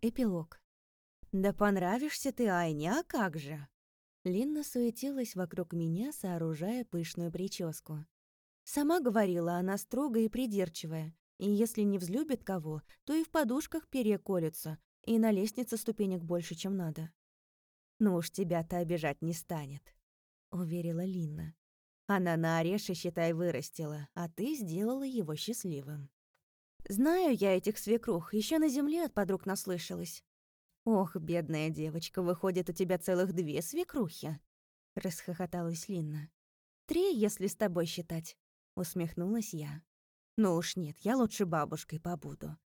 Эпилог. «Да понравишься ты, Айне, а как же?» Линна суетилась вокруг меня, сооружая пышную прическу. Сама говорила, она строгая и придирчивая, и если не взлюбит кого, то и в подушках перья колются, и на лестнице ступенек больше, чем надо. «Ну уж тебя-то обижать не станет», — уверила Линна. «Она на ореше, считай, вырастила, а ты сделала его счастливым». Знаю я этих свекрух, еще на земле от подруг наслышалась. Ох, бедная девочка, выходит, у тебя целых две свекрухи. Расхохоталась Линна. Три, если с тобой считать. Усмехнулась я. Ну уж нет, я лучше бабушкой побуду.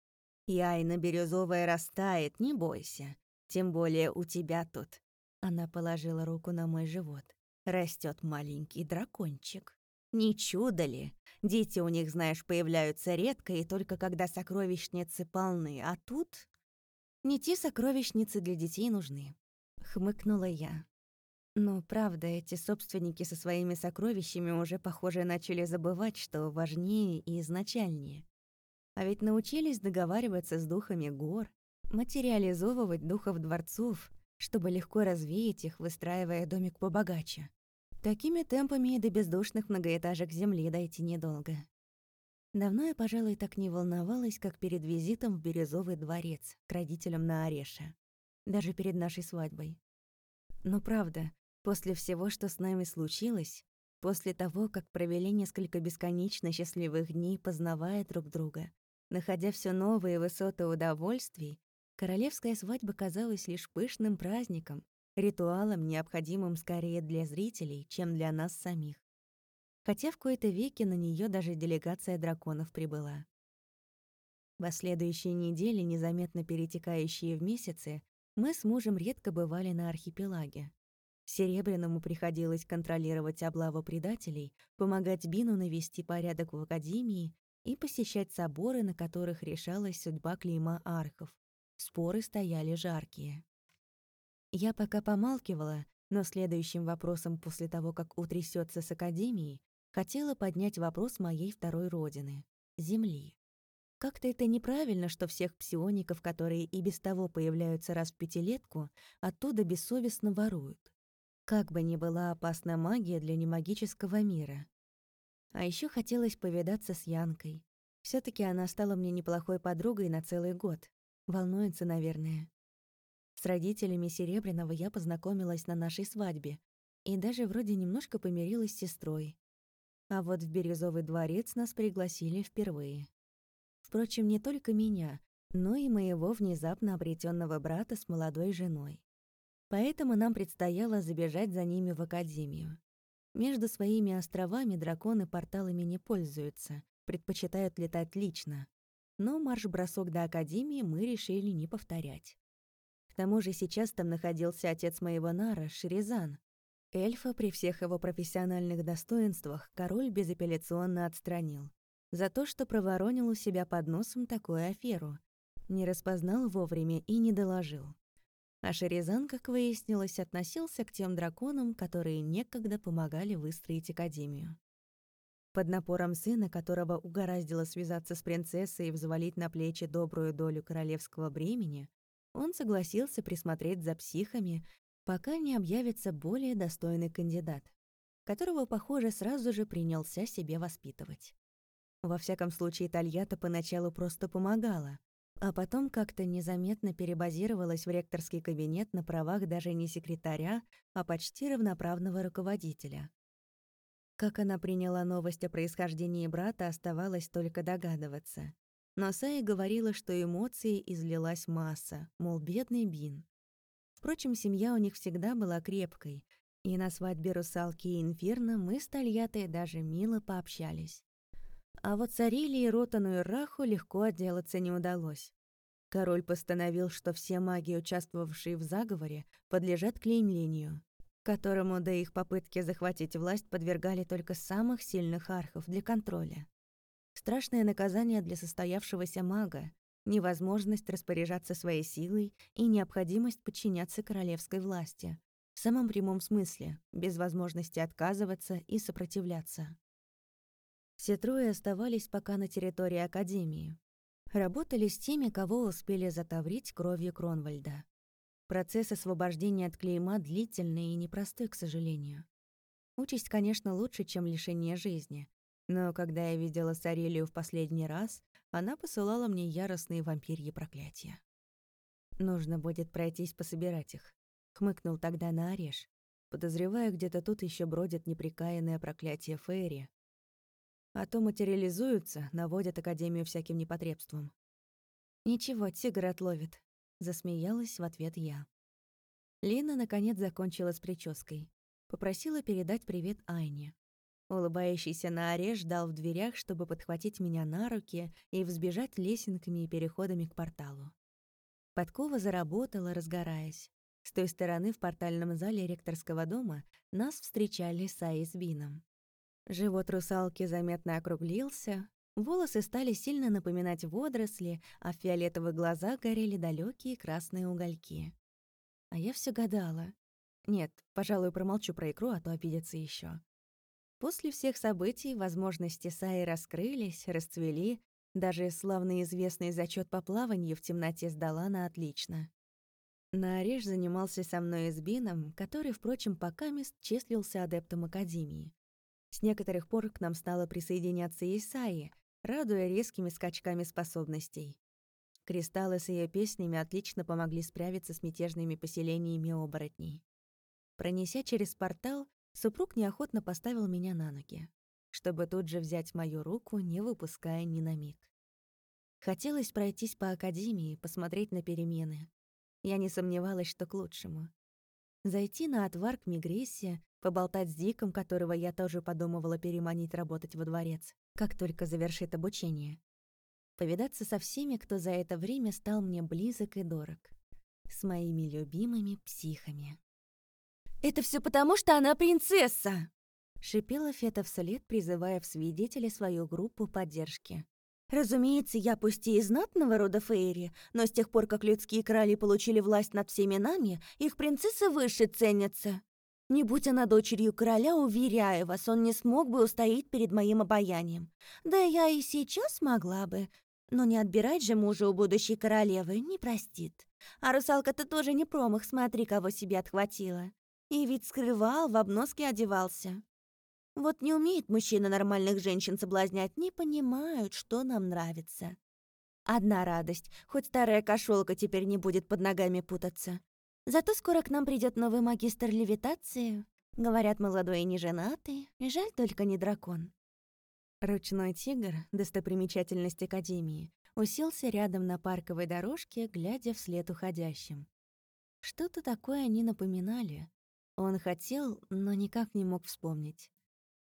Яйна бирюзовая растает, не бойся. Тем более у тебя тут. Она положила руку на мой живот. Растет маленький дракончик. Не чудо ли? Дети у них, знаешь, появляются редко и только когда сокровищницы полны, а тут... Не те сокровищницы для детей нужны. Хмыкнула я. Но правда, эти собственники со своими сокровищами уже, похоже, начали забывать, что важнее и изначальнее. А ведь научились договариваться с духами гор, материализовывать духов дворцов, чтобы легко развеять их, выстраивая домик побогаче. Такими темпами и до бездушных многоэтажек земли дойти недолго. Давно я, пожалуй, так не волновалась, как перед визитом в Бирюзовый дворец к родителям на Ореше. Даже перед нашей свадьбой. Но правда, после всего, что с нами случилось, после того, как провели несколько бесконечно счастливых дней, познавая друг друга, находя все новые высоты удовольствий, королевская свадьба казалась лишь пышным праздником, ритуалом, необходимым скорее для зрителей, чем для нас самих. Хотя в кои-то веки на нее даже делегация драконов прибыла. В следующие недели, незаметно перетекающие в месяцы, мы с мужем редко бывали на архипелаге. Серебряному приходилось контролировать облаву предателей, помогать Бину навести порядок в Академии и посещать соборы, на которых решалась судьба клейма архов. Споры стояли жаркие. Я пока помалкивала, но следующим вопросом после того, как утрясется с Академией, хотела поднять вопрос моей второй родины — Земли. Как-то это неправильно, что всех псиоников, которые и без того появляются раз в пятилетку, оттуда бессовестно воруют. Как бы ни была опасна магия для немагического мира. А еще хотелось повидаться с Янкой. все таки она стала мне неплохой подругой на целый год. Волнуется, наверное. С родителями Серебряного я познакомилась на нашей свадьбе и даже вроде немножко помирилась с сестрой. А вот в Бирюзовый дворец нас пригласили впервые. Впрочем, не только меня, но и моего внезапно обретенного брата с молодой женой. Поэтому нам предстояло забежать за ними в академию. Между своими островами драконы порталами не пользуются, предпочитают летать лично. Но марш-бросок до академии мы решили не повторять. К тому же сейчас там находился отец моего Нара, Шерезан. Эльфа при всех его профессиональных достоинствах король безапелляционно отстранил. За то, что проворонил у себя под носом такую аферу. Не распознал вовремя и не доложил. А Шерезан, как выяснилось, относился к тем драконам, которые некогда помогали выстроить Академию. Под напором сына, которого угораздило связаться с принцессой и взвалить на плечи добрую долю королевского бремени, он согласился присмотреть за психами, пока не объявится более достойный кандидат, которого, похоже, сразу же принялся себе воспитывать. Во всяком случае, Тольятта поначалу просто помогала, а потом как-то незаметно перебазировалась в ректорский кабинет на правах даже не секретаря, а почти равноправного руководителя. Как она приняла новость о происхождении брата, оставалось только догадываться. Но Сая говорила, что эмоции излилась масса, мол, бедный Бин. Впрочем, семья у них всегда была крепкой, и на свадьбе русалки и инферно мы с Тольяттой даже мило пообщались. А вот Царили и Ротану и Раху легко отделаться не удалось. Король постановил, что все маги, участвовавшие в заговоре, подлежат клеймлению, которому до их попытки захватить власть подвергали только самых сильных архов для контроля. Страшное наказание для состоявшегося мага, невозможность распоряжаться своей силой и необходимость подчиняться королевской власти. В самом прямом смысле, без возможности отказываться и сопротивляться. Все трое оставались пока на территории Академии. Работали с теми, кого успели затаврить кровью Кронвальда. Процесс освобождения от клейма длительный и непростой, к сожалению. Участь, конечно, лучше, чем лишение жизни. Но когда я видела Сарелию в последний раз, она посылала мне яростные вампирьи проклятия. «Нужно будет пройтись пособирать их», — хмыкнул тогда на ореш. Подозревая, где-то тут еще бродит неприкаянное проклятие Фейри. А то материализуются, наводят Академию всяким непотребством. «Ничего, тигр отловит», — засмеялась в ответ я. Лина, наконец, закончила с прической. Попросила передать привет Айне. Улыбающийся на оре ждал в дверях, чтобы подхватить меня на руки и взбежать лесенками и переходами к порталу. Подкова заработала, разгораясь. С той стороны в портальном зале ректорского дома нас встречали Саи с Бином. Живот русалки заметно округлился, волосы стали сильно напоминать водоросли, а в фиолетовых глазах горели далекие красные угольки. А я все гадала. Нет, пожалуй, промолчу про икру, а то обидится еще. После всех событий возможности Саи раскрылись, расцвели, даже славно известный зачет по плаванию в темноте сдала на отлично. Наореш занимался со мной Избином, который, впрочем, пока мест числился адептом Академии. С некоторых пор к нам стало присоединяться Исаи, радуя резкими скачками способностей. Кристаллы с ее песнями отлично помогли справиться с мятежными поселениями оборотней. Пронеся через портал, Супруг неохотно поставил меня на ноги, чтобы тут же взять мою руку, не выпуская ни на миг. Хотелось пройтись по академии, посмотреть на перемены. Я не сомневалась, что к лучшему. Зайти на отвар к Мигрессе, поболтать с Диком, которого я тоже подумывала переманить работать во дворец, как только завершит обучение. Повидаться со всеми, кто за это время стал мне близок и дорог. С моими любимыми психами. «Это все потому, что она принцесса!» Шипела Фета вслед, призывая в свидетели свою группу поддержки. «Разумеется, я пусть и из знатного рода Фейри, но с тех пор, как людские короли получили власть над всеми нами, их принцессы выше ценятся. Не будь она дочерью короля, уверяю вас, он не смог бы устоять перед моим обаянием. Да я и сейчас могла бы, но не отбирать же мужа у будущей королевы не простит. А русалка-то тоже не промах, смотри, кого себе отхватила. И ведь скрывал, в обноске одевался. Вот не умеет мужчина нормальных женщин соблазнять, не понимают, что нам нравится. Одна радость, хоть старая кошелка теперь не будет под ногами путаться. Зато скоро к нам придет новый магистр левитации. Говорят, молодой и неженатый, жаль только не дракон. Ручной тигр, достопримечательность Академии, уселся рядом на парковой дорожке, глядя вслед уходящим. Что-то такое они напоминали, он хотел, но никак не мог вспомнить.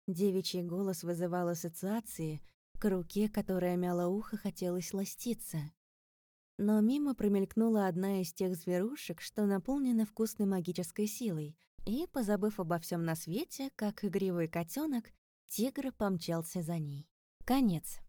Девичий голос вызывал ассоциации, к руке, которая мяла ухо, хотелось ластиться. Но мимо промелькнула одна из тех зверушек, что наполнены вкусной магической силой, и, позабыв обо всем на свете, как игривый котенок, тигр помчался за ней. Конец.